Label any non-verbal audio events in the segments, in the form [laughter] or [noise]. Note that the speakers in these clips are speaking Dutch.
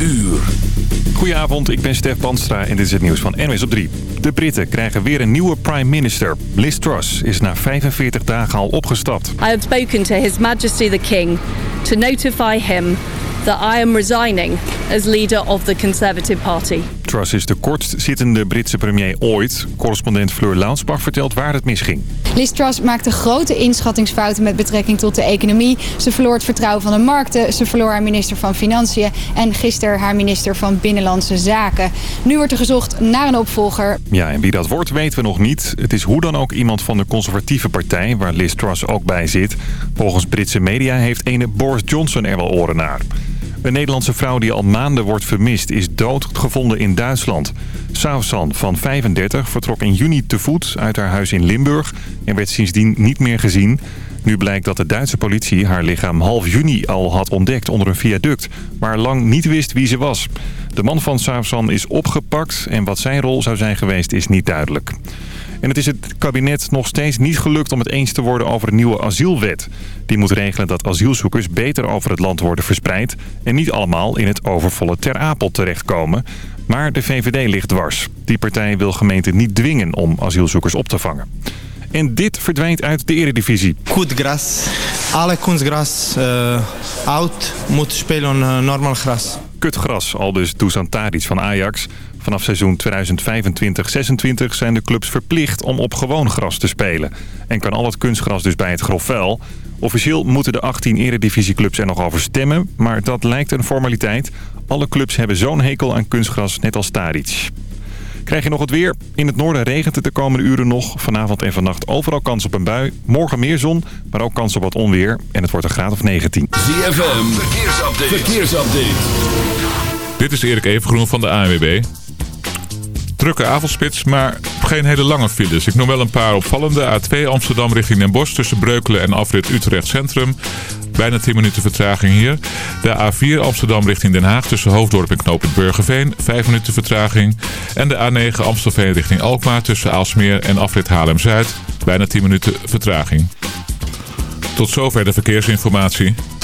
uur. Goedenavond, ik ben Stef Banstra en dit is het nieuws van NWS op 3. De Britten krijgen weer een nieuwe prime minister. Liz Truss is na 45 dagen al opgestapt. I have spoken to His Majesty the King to notify him that I am resigning as leader of the Conservative Party. Truss is de kortst zittende Britse premier ooit. Correspondent Fleur Launsbach vertelt waar het misging. Liz Truss maakte grote inschattingsfouten met betrekking tot de economie. Ze verloor het vertrouwen van de markten. Ze verloor haar minister van Financiën. En gisteren haar minister van Binnenlandse Zaken. Nu wordt er gezocht naar een opvolger. Ja, en wie dat wordt weten we nog niet. Het is hoe dan ook iemand van de conservatieve partij, waar Liz Truss ook bij zit. Volgens Britse media heeft ene Boris Johnson er wel oren naar. Een Nederlandse vrouw die al maanden wordt vermist is dood gevonden in Duitsland. Saosan van 35 vertrok in juni te voet uit haar huis in Limburg en werd sindsdien niet meer gezien. Nu blijkt dat de Duitse politie haar lichaam half juni al had ontdekt onder een viaduct, maar lang niet wist wie ze was. De man van Saosan is opgepakt en wat zijn rol zou zijn geweest is niet duidelijk. En het is het kabinet nog steeds niet gelukt om het eens te worden over een nieuwe asielwet. Die moet regelen dat asielzoekers beter over het land worden verspreid... en niet allemaal in het overvolle Ter Apel terechtkomen. Maar de VVD ligt dwars. Die partij wil gemeenten niet dwingen om asielzoekers op te vangen. En dit verdwijnt uit de eredivisie. Kunstgras. Alle kunstgras uh, oud moet spelen op uh, normaal gras. Kutgras, al dus Dusan Tadic van Ajax. Vanaf seizoen 2025-26 zijn de clubs verplicht om op gewoon gras te spelen. En kan al het kunstgras dus bij het grof vuil. Officieel moeten de 18 eredivisieclubs er nog over stemmen, maar dat lijkt een formaliteit. Alle clubs hebben zo'n hekel aan kunstgras, net als Tadic. Krijg je nog het weer? In het noorden regent het de komende uren nog. Vanavond en vannacht overal kans op een bui. Morgen meer zon, maar ook kans op wat onweer. En het wordt een graad of 19. ZFM, verkeersupdate. verkeersupdate. Dit is Erik Evengroen van de ANWB. Drukke avondspits, maar geen hele lange files. Ik noem wel een paar opvallende. A2 Amsterdam richting Den Bosch tussen Breukelen en afrit Utrecht Centrum. Bijna 10 minuten vertraging hier. De A4 Amsterdam richting Den Haag tussen Hoofddorp en Knoopend Burgerveen. 5 minuten vertraging. En de A9 Amstelveen richting Alkmaar tussen Aalsmeer en afrit Haarlem-Zuid. Bijna 10 minuten vertraging. Tot zover de verkeersinformatie.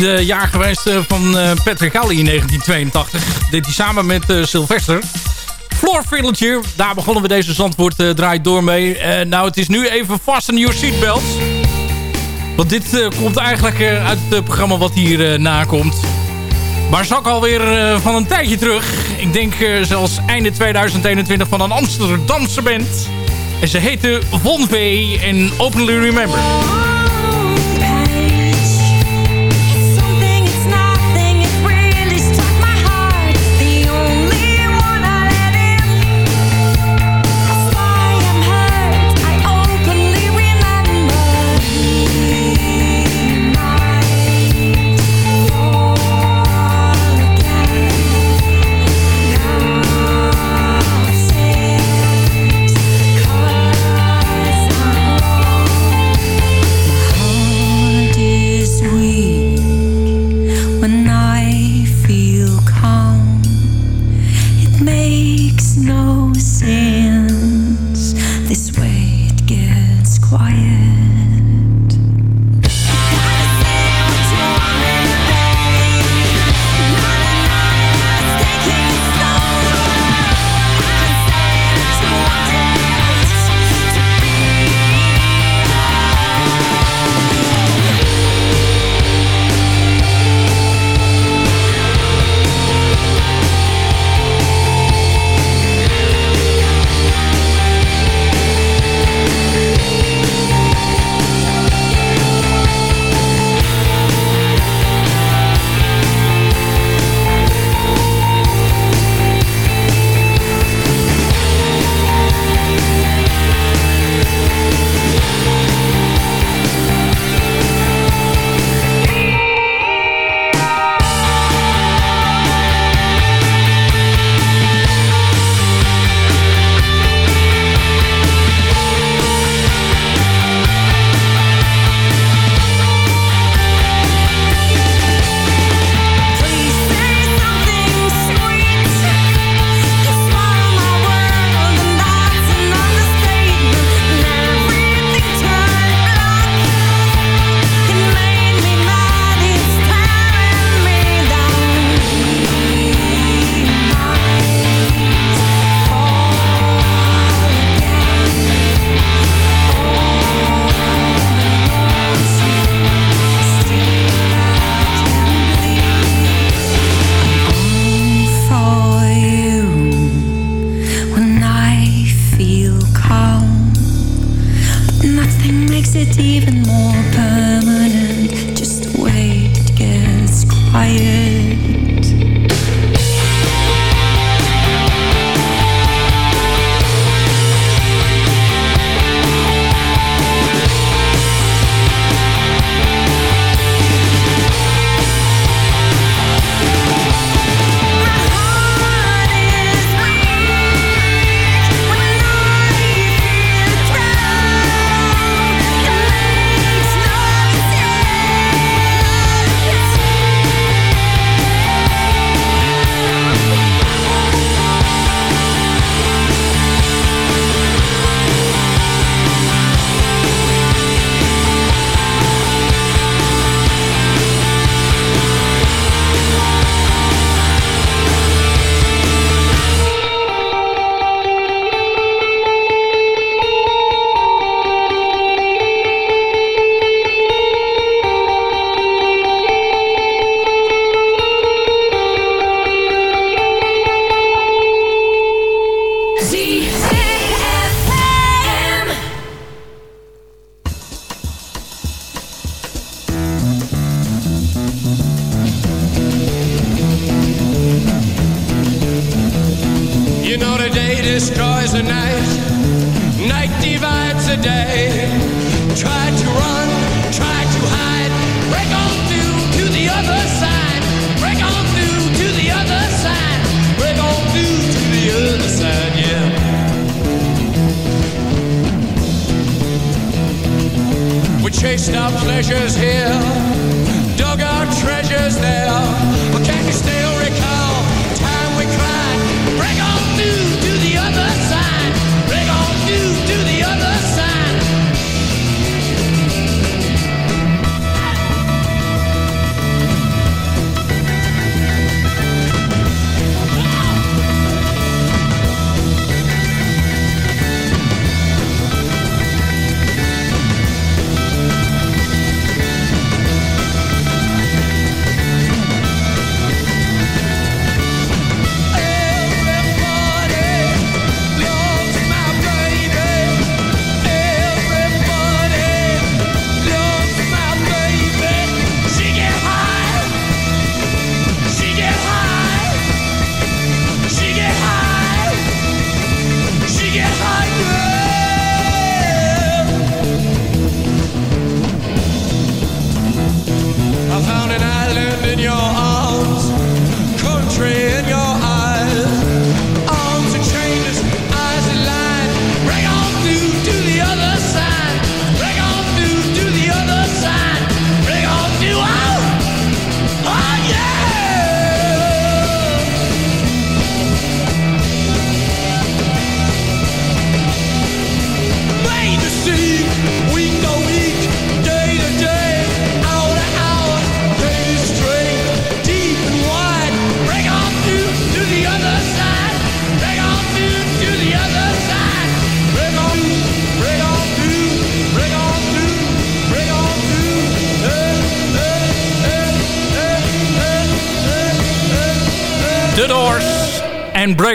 Het jaar geweest van Patrick Alley in 1982. Deed hij samen met Sylvester. Floor Villager, daar begonnen we deze Zandvoort draait door mee. nou, het is nu even fasten your seatbelts. Want dit komt eigenlijk uit het programma wat hier nakomt. Maar zak alweer van een tijdje terug. Ik denk zelfs einde 2021 van een Amsterdamse band. En ze heette Von V en Openly Remember. In your arms,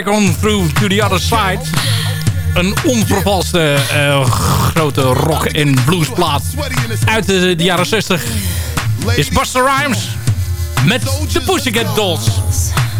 Break On Through to the Other Side. Een onvervalste eh, grote rock- en bluesplaat uit de, jaren 60 is Buster Rhymes met de Pussycat Dolls.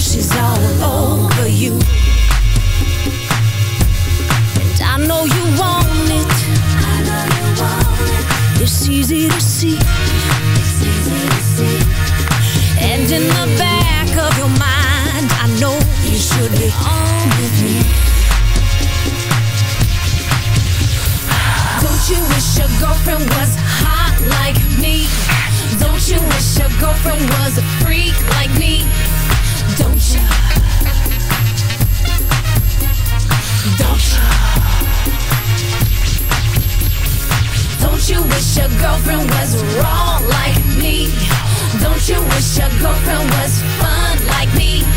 she's all over you. And I know you want it. I know you want it. It's easy to see. It's easy to see. And in the back of your mind, I know you should be on with me. Don't you wish your girlfriend was hot like me? Don't you wish your girlfriend was a freak like wish your girlfriend was fun like me?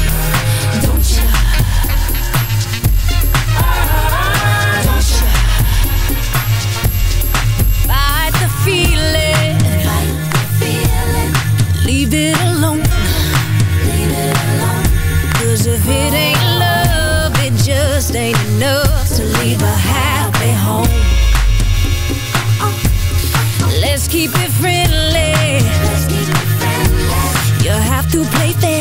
To play fair.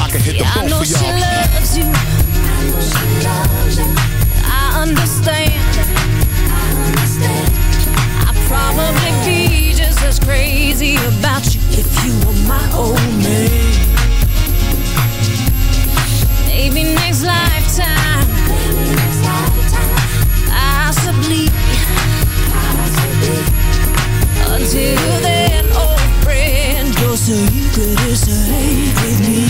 I can hit the Yeah, I both know for she y'all. loves you. I understand. I'd probably be just as crazy about you if you were my old man. Maybe next lifetime. Possibly. Until then, old friend, just so you could stay with me.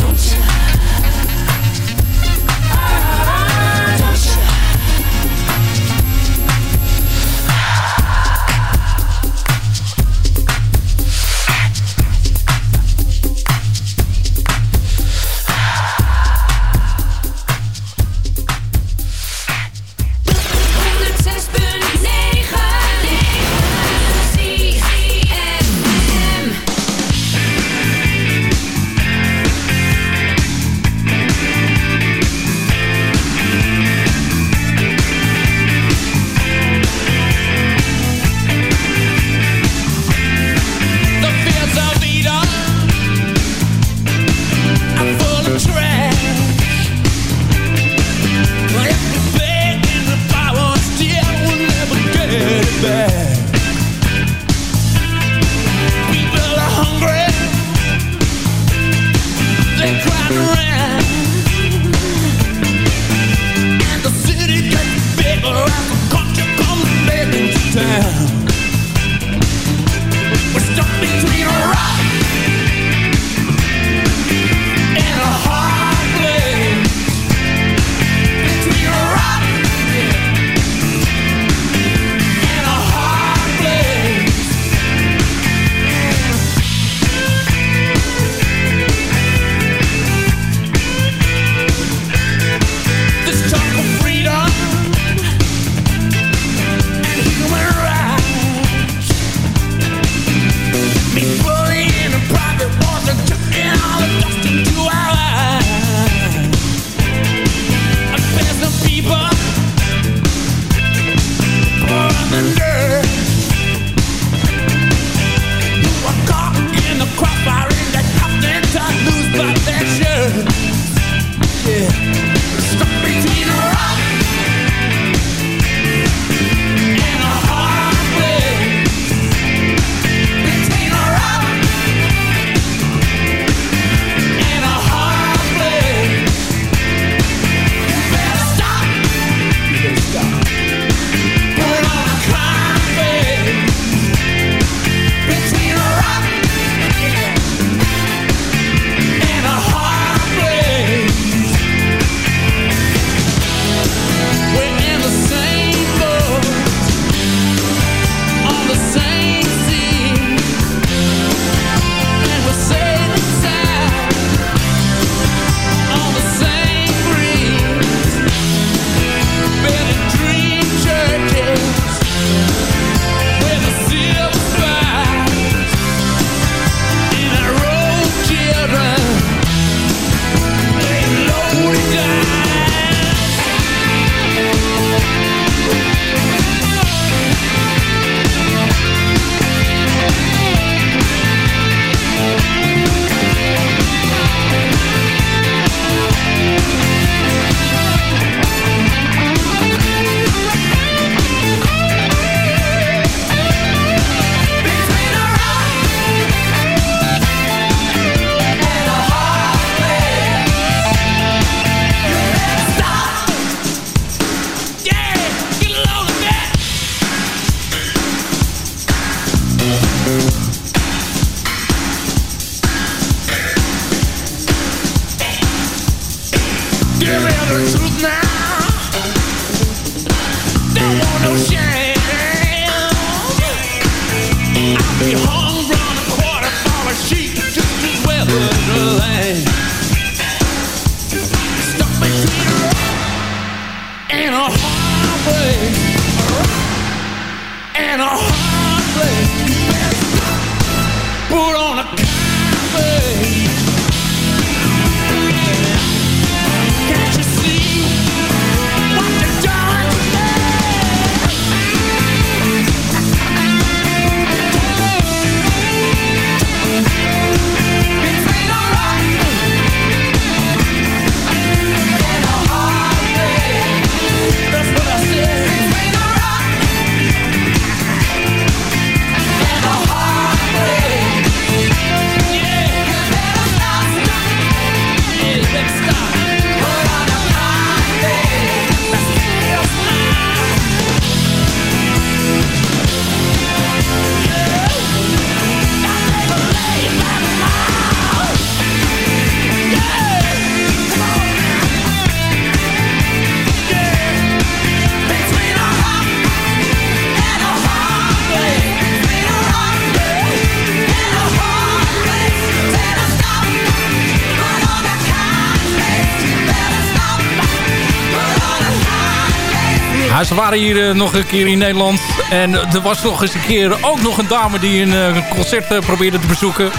Ja, ze waren hier eh, nog een keer in Nederland. En er was nog eens een keer ook nog een dame die een eh, concert eh, probeerde te bezoeken.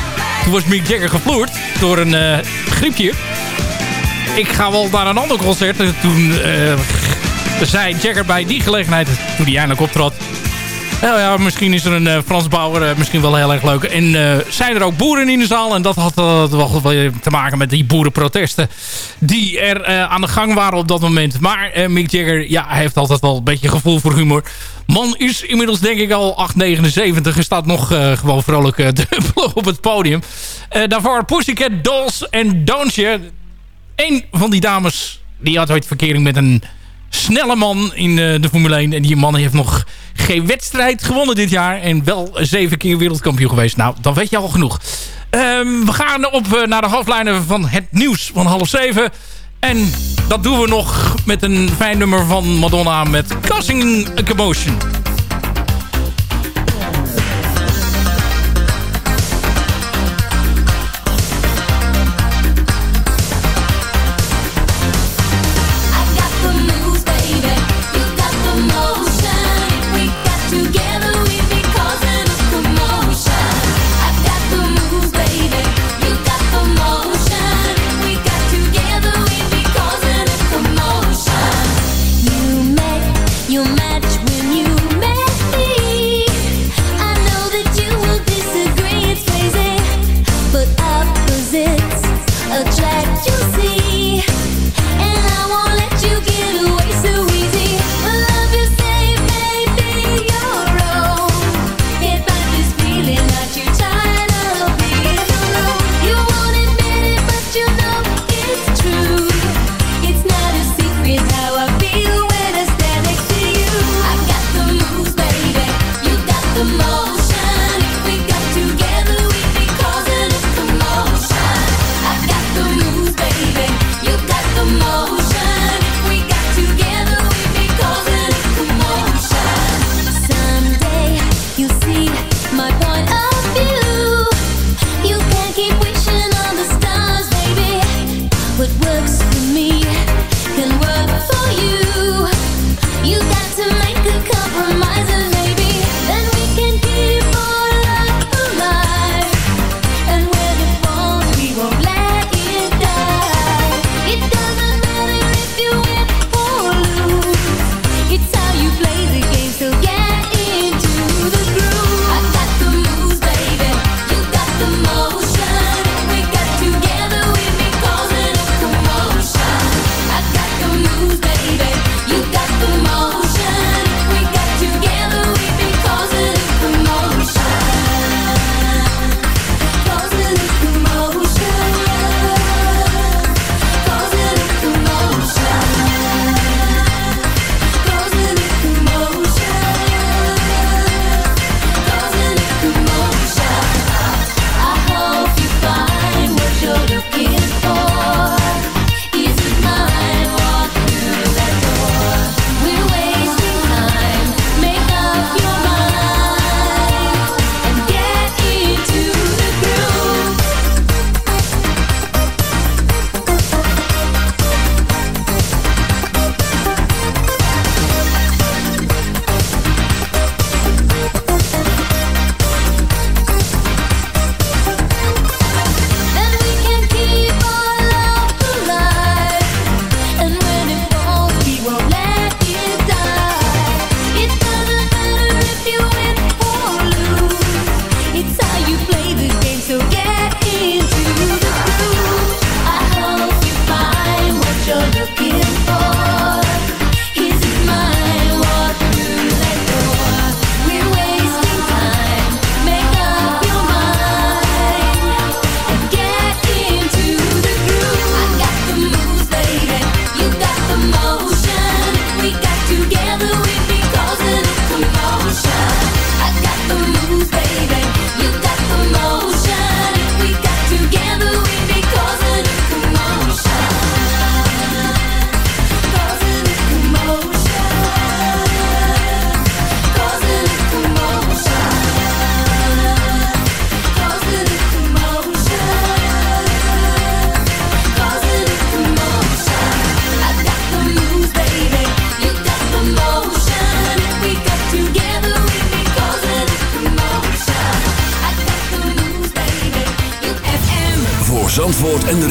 Toen was Mick Jagger gevloerd door een eh, griepje. Ik ga wel naar een ander concert. En toen eh, zei Jagger bij die gelegenheid, toen hij eindelijk optrad... Nou ja, misschien is er een eh, Frans bouwer, eh, misschien wel heel erg leuk. En eh, zijn er ook boeren in de zaal? En dat had wel te maken met die boerenprotesten die er aan de gang waren op dat moment. Maar Mick Jagger ja, hij heeft altijd wel een beetje gevoel voor humor. Man is inmiddels denk ik al 8,79 en staat nog gewoon vrolijk [laughs] op het podium. daarvoor Pussycat Dolls en Don'tje. Eén van die dames die had ooit verkering met een snelle man in eh, de Formule 1. En die man heeft nog geen wedstrijd gewonnen dit jaar. En wel zeven keer wereldkampioen geweest. Nou, dan weet je al genoeg. Ehm, we gaan op eh, naar de hoofdlijnen van het nieuws van half zeven. En dat doen we nog met een fijn nummer van Madonna met Causing a Commotion.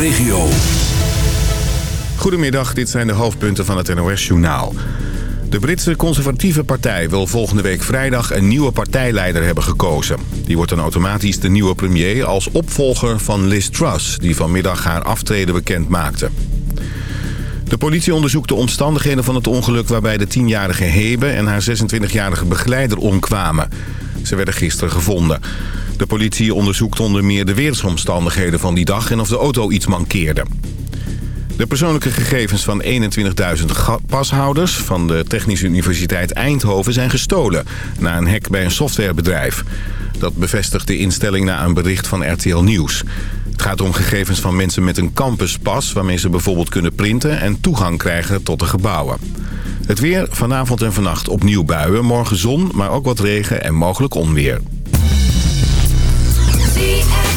regio. Goedemiddag, dit zijn de hoofdpunten van het NOS-journaal. De Britse conservatieve partij wil volgende week vrijdag een nieuwe partijleider hebben gekozen. Die wordt dan automatisch de nieuwe premier als opvolger van Liz Truss... die vanmiddag haar aftreden bekend maakte. De politie onderzoekt de omstandigheden van het ongeluk... waarbij de 10-jarige Hebe en haar 26-jarige begeleider omkwamen. Ze werden gisteren gevonden. De politie onderzoekt onder meer de weersomstandigheden van die dag en of de auto iets mankeerde. De persoonlijke gegevens van 21.000 pashouders van de Technische Universiteit Eindhoven zijn gestolen na een hack bij een softwarebedrijf. Dat bevestigt de instelling na een bericht van RTL Nieuws. Het gaat om gegevens van mensen met een campuspas... waarmee ze bijvoorbeeld kunnen printen en toegang krijgen tot de gebouwen. Het weer vanavond en vannacht opnieuw buien, morgen zon, maar ook wat regen en mogelijk onweer. ZFM.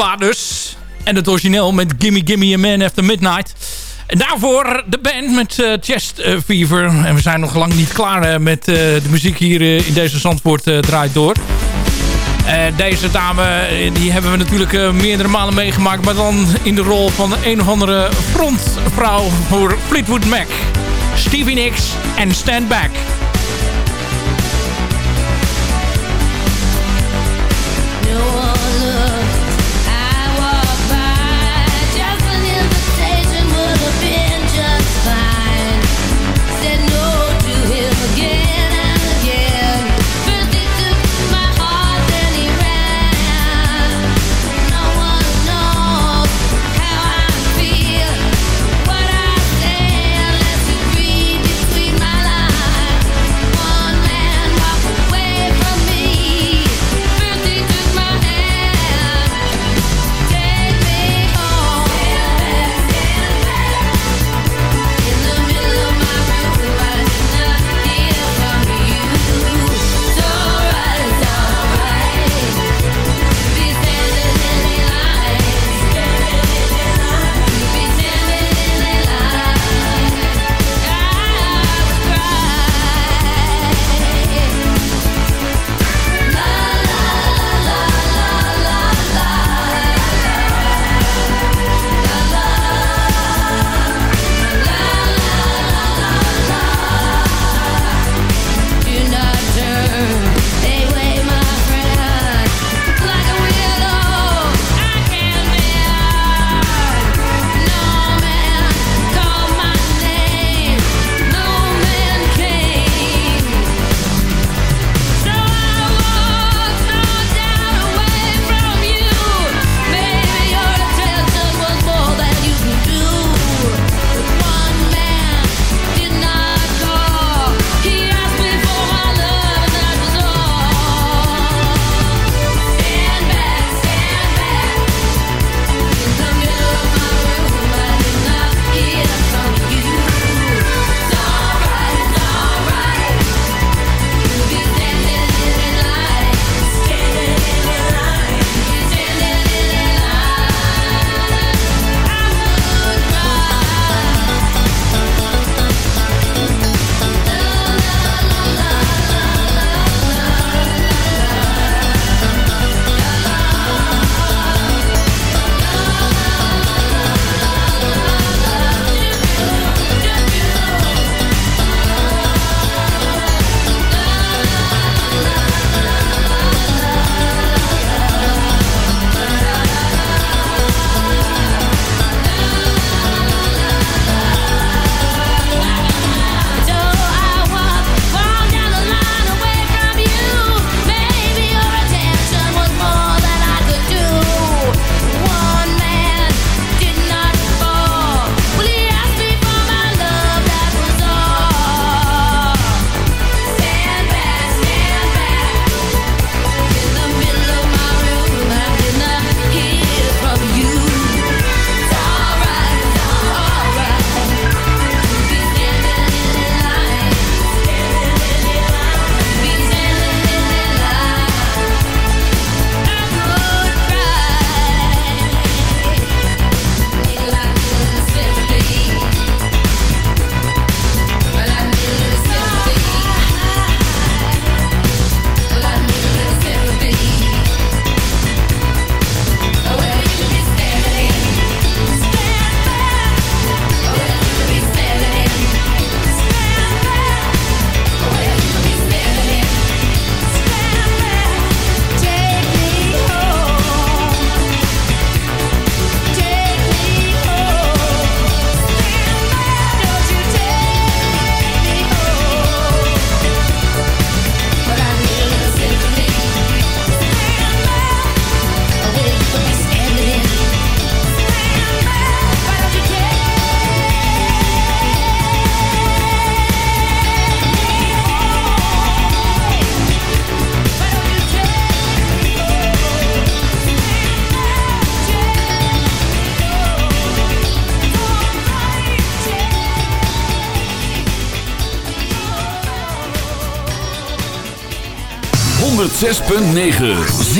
ABBA dus. En het origineel met Gimme Gimme a Man After Midnight. En daarvoor de band met eh, Chest eh, Fever. En we zijn nog lang niet klaar eh, met de muziek hier in deze Zandvoort draait door. Deze dame die hebben we natuurlijk meerdere malen meegemaakt. Maar dan in de rol van een of andere frontvrouw voor Fleetwood Mac. Stevie Nicks en Stand Back. 106.9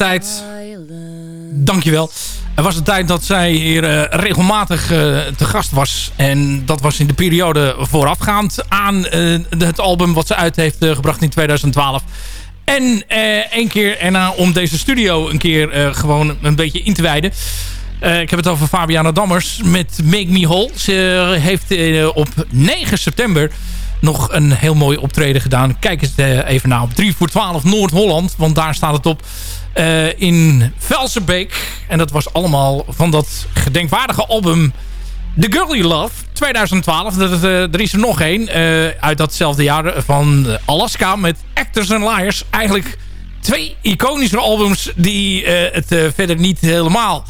een tijd... Dankjewel. Er was een tijd dat zij hier eh, regelmatig eh, te gast was. En dat was in de periode voorafgaand aan eh, het album wat ze uit heeft gebracht in 2012. En één keer erna om deze studio een keer gewoon een beetje in te wijden. Ik heb het over Fabiana Dammers met Make Me Whole. Ze heeft op 9 september nog een heel mooi optreden gedaan. Kijk eens even naar op 3 voor 12 Noord-Holland. Want daar staat het op. eh, in Velsenbeek. En dat was allemaal van dat gedenkwaardige album The Girl You Love 2012. Dat, eh, er is er nog één eh, uit datzelfde jaar van Alaska met Actors and Liars. Eigenlijk twee iconische albums die het verder niet helemaal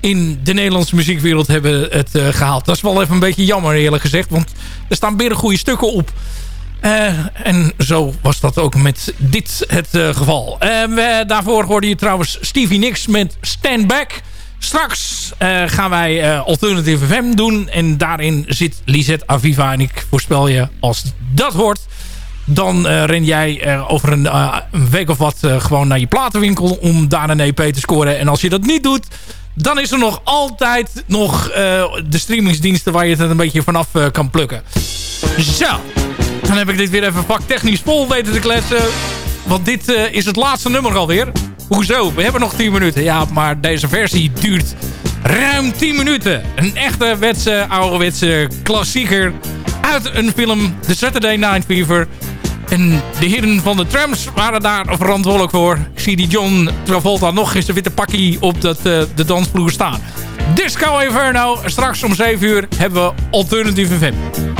in de Nederlandse muziekwereld hebben het eh, gehaald. Dat is wel even een beetje jammer eerlijk gezegd. Want er staan binnen goede stukken op. Eh, en zo was dat ook met dit het eh, geval. Eh, we, daarvoor hoorde je trouwens Stevie Nicks met Stand Back. Straks eh, gaan wij eh, Alternative FM doen. En daarin zit Lisette Aviva. En ik voorspel je, als dat hoort... dan ren jij over een, een week of wat gewoon naar je platenwinkel... om daar een EP te scoren. En als je dat niet doet... dan is er nog altijd nog de streamingsdiensten... waar je het een beetje vanaf kan plukken. Zo. Dan heb ik dit weer even vaktechnisch vol weten te kletsen. Want dit eh, is het laatste nummer alweer. Hoezo? We hebben nog 10 minuten. Ja, maar deze versie duurt ruim 10 minuten. Een echte wetse, ouderwetse klassieker uit een film. The Saturday Night Fever. En de heren van de trams waren daar verantwoordelijk voor. Ik zie die John Travolta nog eens een witte pakkie op dat, eh, de dansvloer staan. Disco Inferno. Straks om 7 uur hebben we Alternative FM.